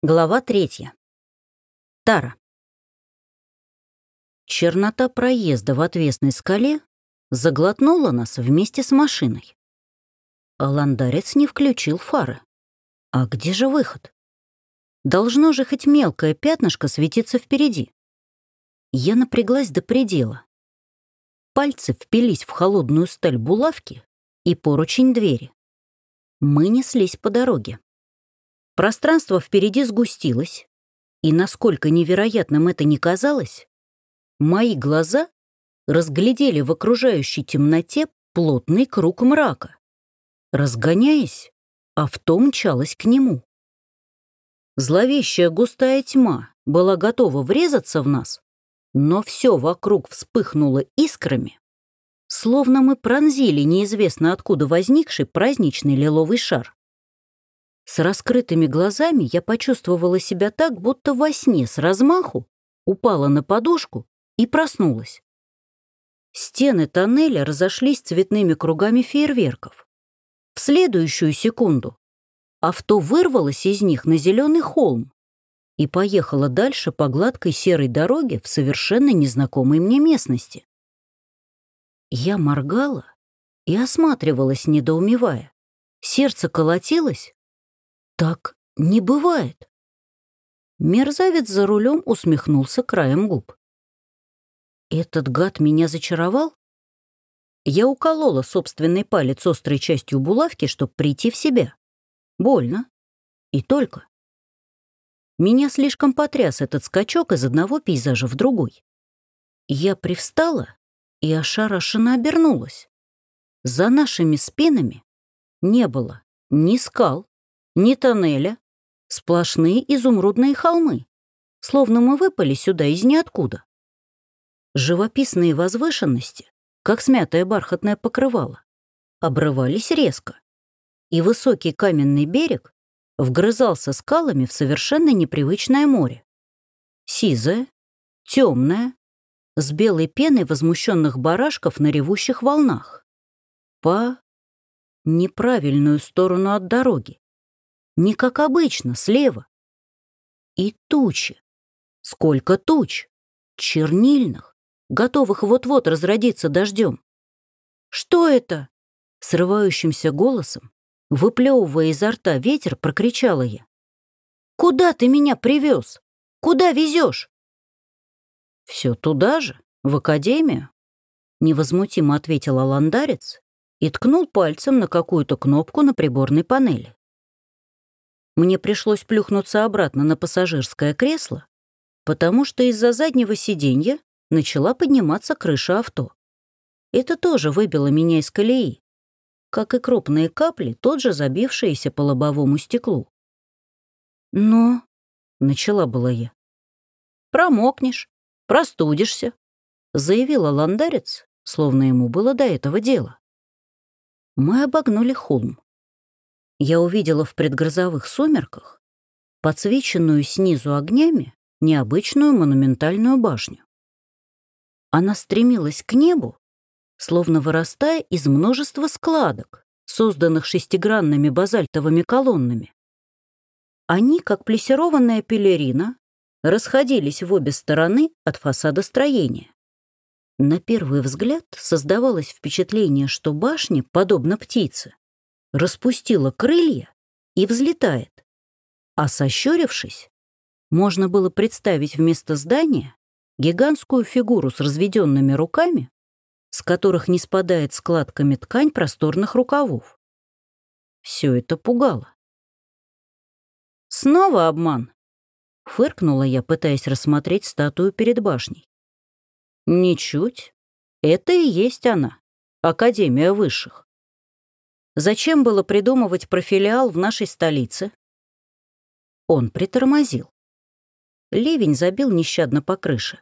Глава третья. Тара. Чернота проезда в отвесной скале заглотнула нас вместе с машиной. Аландарец не включил фары. А где же выход? Должно же хоть мелкое пятнышко светиться впереди. Я напряглась до предела. Пальцы впились в холодную сталь булавки и поручень двери. Мы неслись по дороге. Пространство впереди сгустилось, и, насколько невероятным это ни казалось, мои глаза разглядели в окружающей темноте плотный круг мрака. Разгоняясь, авто мчалось к нему. Зловещая густая тьма была готова врезаться в нас, но все вокруг вспыхнуло искрами, словно мы пронзили неизвестно откуда возникший праздничный лиловый шар. С раскрытыми глазами я почувствовала себя так, будто во сне с размаху упала на подушку и проснулась. Стены тоннеля разошлись цветными кругами фейерверков. В следующую секунду авто вырвалось из них на зеленый холм и поехало дальше по гладкой серой дороге в совершенно незнакомой мне местности. Я моргала и осматривалась, недоумевая. Сердце колотилось, так не бывает. Мерзавец за рулем усмехнулся краем губ. Этот гад меня зачаровал? Я уколола собственный палец острой частью булавки, чтобы прийти в себя. Больно. И только. Меня слишком потряс этот скачок из одного пейзажа в другой. Я привстала и ошарашенно обернулась. За нашими спинами не было ни скал, ни тоннеля, сплошные изумрудные холмы, словно мы выпали сюда из ниоткуда. Живописные возвышенности, как смятое бархатное покрывало, обрывались резко, и высокий каменный берег вгрызался скалами в совершенно непривычное море. Сизое, темное, с белой пеной возмущенных барашков на ревущих волнах. По неправильную сторону от дороги. Не как обычно, слева. И тучи. Сколько туч! Чернильных, готовых вот-вот разродиться дождем. «Что это?» Срывающимся голосом, выплевывая изо рта ветер, прокричала я. «Куда ты меня привез? Куда везешь?» «Все туда же, в академию», — невозмутимо ответил аландарец и ткнул пальцем на какую-то кнопку на приборной панели. Мне пришлось плюхнуться обратно на пассажирское кресло, потому что из-за заднего сиденья начала подниматься крыша авто. Это тоже выбило меня из колеи, как и крупные капли, тот же забившиеся по лобовому стеклу. «Но...» — начала была я. «Промокнешь, простудишься», — заявила ландарец, словно ему было до этого дело. Мы обогнули холм я увидела в предгрозовых сумерках подсвеченную снизу огнями необычную монументальную башню. Она стремилась к небу, словно вырастая из множества складок, созданных шестигранными базальтовыми колоннами. Они, как плессированная пелерина, расходились в обе стороны от фасада строения. На первый взгляд создавалось впечатление, что башня, подобно птице, распустила крылья и взлетает. А сощурившись, можно было представить вместо здания гигантскую фигуру с разведенными руками, с которых не спадает складками ткань просторных рукавов. Все это пугало. «Снова обман!» — фыркнула я, пытаясь рассмотреть статую перед башней. «Ничуть. Это и есть она, Академия высших. Зачем было придумывать про филиал в нашей столице? Он притормозил. Ливень забил нещадно по крыше.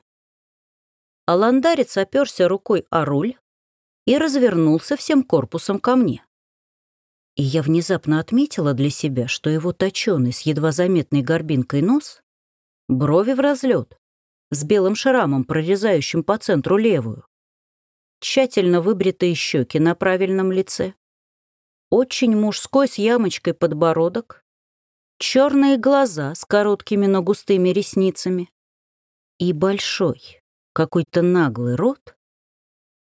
Аландарец оперся рукой о руль и развернулся всем корпусом ко мне. И я внезапно отметила для себя, что его точёный с едва заметной горбинкой нос, брови в разлет, с белым шрамом, прорезающим по центру левую, тщательно выбритые щеки на правильном лице, очень мужской с ямочкой подбородок, черные глаза с короткими, но густыми ресницами и большой, какой-то наглый рот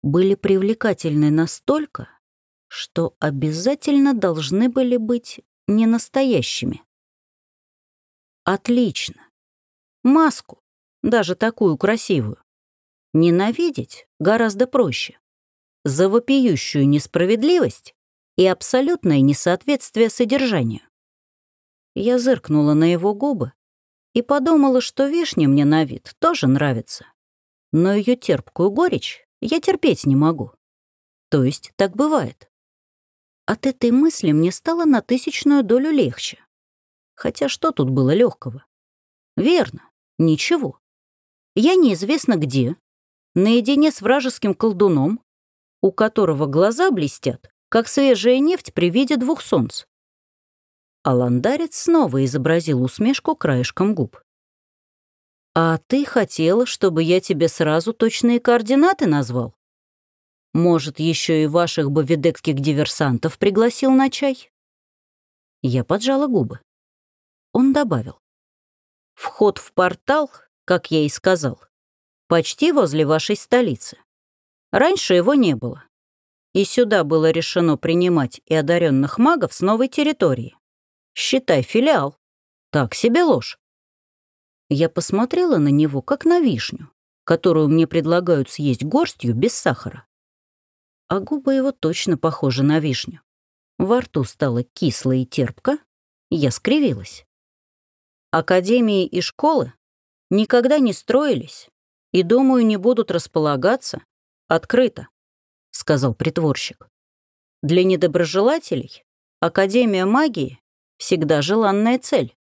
были привлекательны настолько, что обязательно должны были быть не настоящими. Отлично. Маску, даже такую красивую. Ненавидеть гораздо проще. За вопиющую несправедливость и абсолютное несоответствие содержанию. Я зыркнула на его губы и подумала, что вишня мне на вид тоже нравится. Но ее терпкую горечь я терпеть не могу. То есть так бывает. От этой мысли мне стало на тысячную долю легче. Хотя что тут было легкого? Верно, ничего. Я неизвестно где, наедине с вражеским колдуном, у которого глаза блестят, как свежая нефть при виде двух солнц. А ландарец снова изобразил усмешку краешком губ. «А ты хотела, чтобы я тебе сразу точные координаты назвал? Может, еще и ваших бавидекских диверсантов пригласил на чай?» Я поджала губы. Он добавил. «Вход в портал, как я и сказал, почти возле вашей столицы. Раньше его не было. И сюда было решено принимать и одаренных магов с новой территории. Считай филиал. Так себе ложь. Я посмотрела на него, как на вишню, которую мне предлагают съесть горстью без сахара. А губы его точно похожи на вишню. Во рту стало кисло и терпко, я скривилась. Академии и школы никогда не строились и, думаю, не будут располагаться открыто, сказал притворщик. Для недоброжелателей Академия магии всегда желанная цель.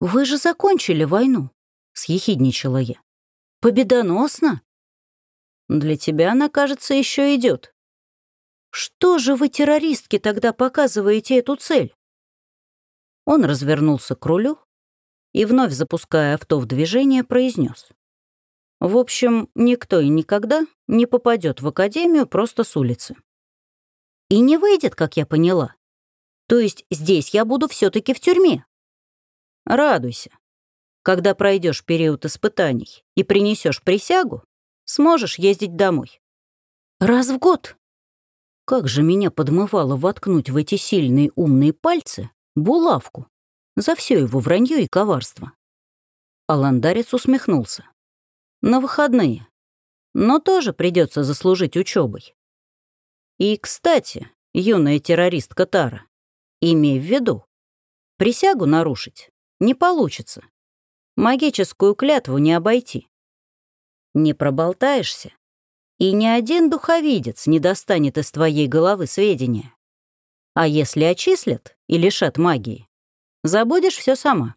«Вы же закончили войну», — съехидничала я. «Победоносно?» «Для тебя она, кажется, еще идет. «Что же вы, террористки, тогда показываете эту цель?» Он развернулся к рулю и, вновь запуская авто в движение, произнес. «В общем, никто и никогда не попадет в академию просто с улицы. И не выйдет, как я поняла. То есть здесь я буду все таки в тюрьме. Радуйся. Когда пройдешь период испытаний и принесешь присягу, сможешь ездить домой. Раз в год. Как же меня подмывало воткнуть в эти сильные умные пальцы булавку за все его вранье и коварство. Аландарец усмехнулся. На выходные. Но тоже придется заслужить учебой. И, кстати, юная террористка Тара, имей в виду, присягу нарушить не получится. Магическую клятву не обойти. Не проболтаешься, и ни один духовидец не достанет из твоей головы сведения. А если отчислят и лишат магии, забудешь все сама.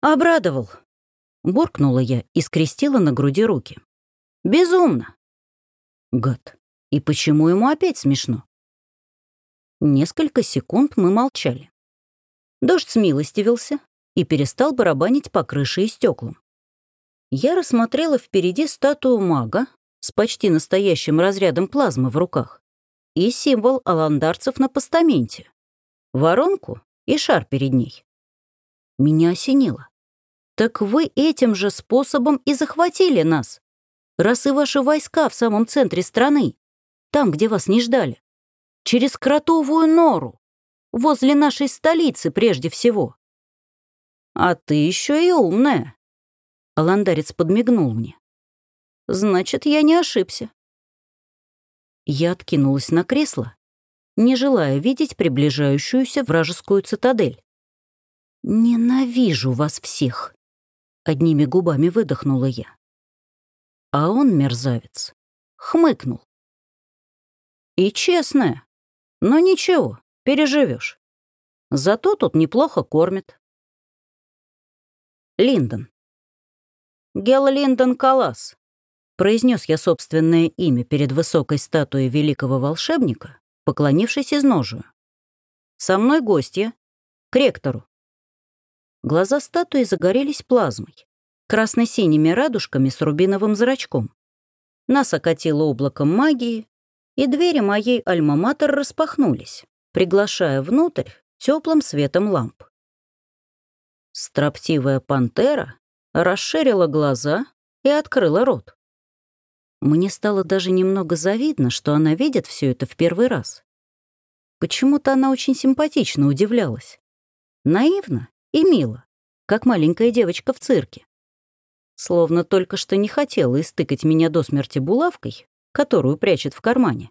Обрадовал. Буркнула я и скрестила на груди руки. Безумно. Гад. И почему ему опять смешно? Несколько секунд мы молчали. Дождь смилостивился и перестал барабанить по крыше и стеклам. Я рассмотрела впереди статую мага с почти настоящим разрядом плазмы в руках и символ аландарцев на постаменте, воронку и шар перед ней. Меня осенило. Так вы этим же способом и захватили нас, раз и ваши войска в самом центре страны, там, где вас не ждали, через кротовую нору возле нашей столицы прежде всего. А ты еще и умная. Аландарец подмигнул мне. Значит, я не ошибся. Я откинулась на кресло, не желая видеть приближающуюся вражескую цитадель. «Ненавижу вас всех!» — одними губами выдохнула я. А он, мерзавец, хмыкнул. «И честная, но ничего, Переживешь. Зато тут неплохо кормят. Линдон. Гел Линдон Калас. Произнес я собственное имя перед высокой статуей великого волшебника, поклонившись изножию. Со мной гостья, к ректору. Глаза статуи загорелись плазмой, красно-синими радужками с рубиновым зрачком. Нас окатило облаком магии, и двери моей альма-матер распахнулись приглашая внутрь теплым светом ламп. Строптивая пантера расширила глаза и открыла рот. Мне стало даже немного завидно, что она видит все это в первый раз. Почему-то она очень симпатично удивлялась. Наивно и мило, как маленькая девочка в цирке. Словно только что не хотела истыкать меня до смерти булавкой, которую прячет в кармане.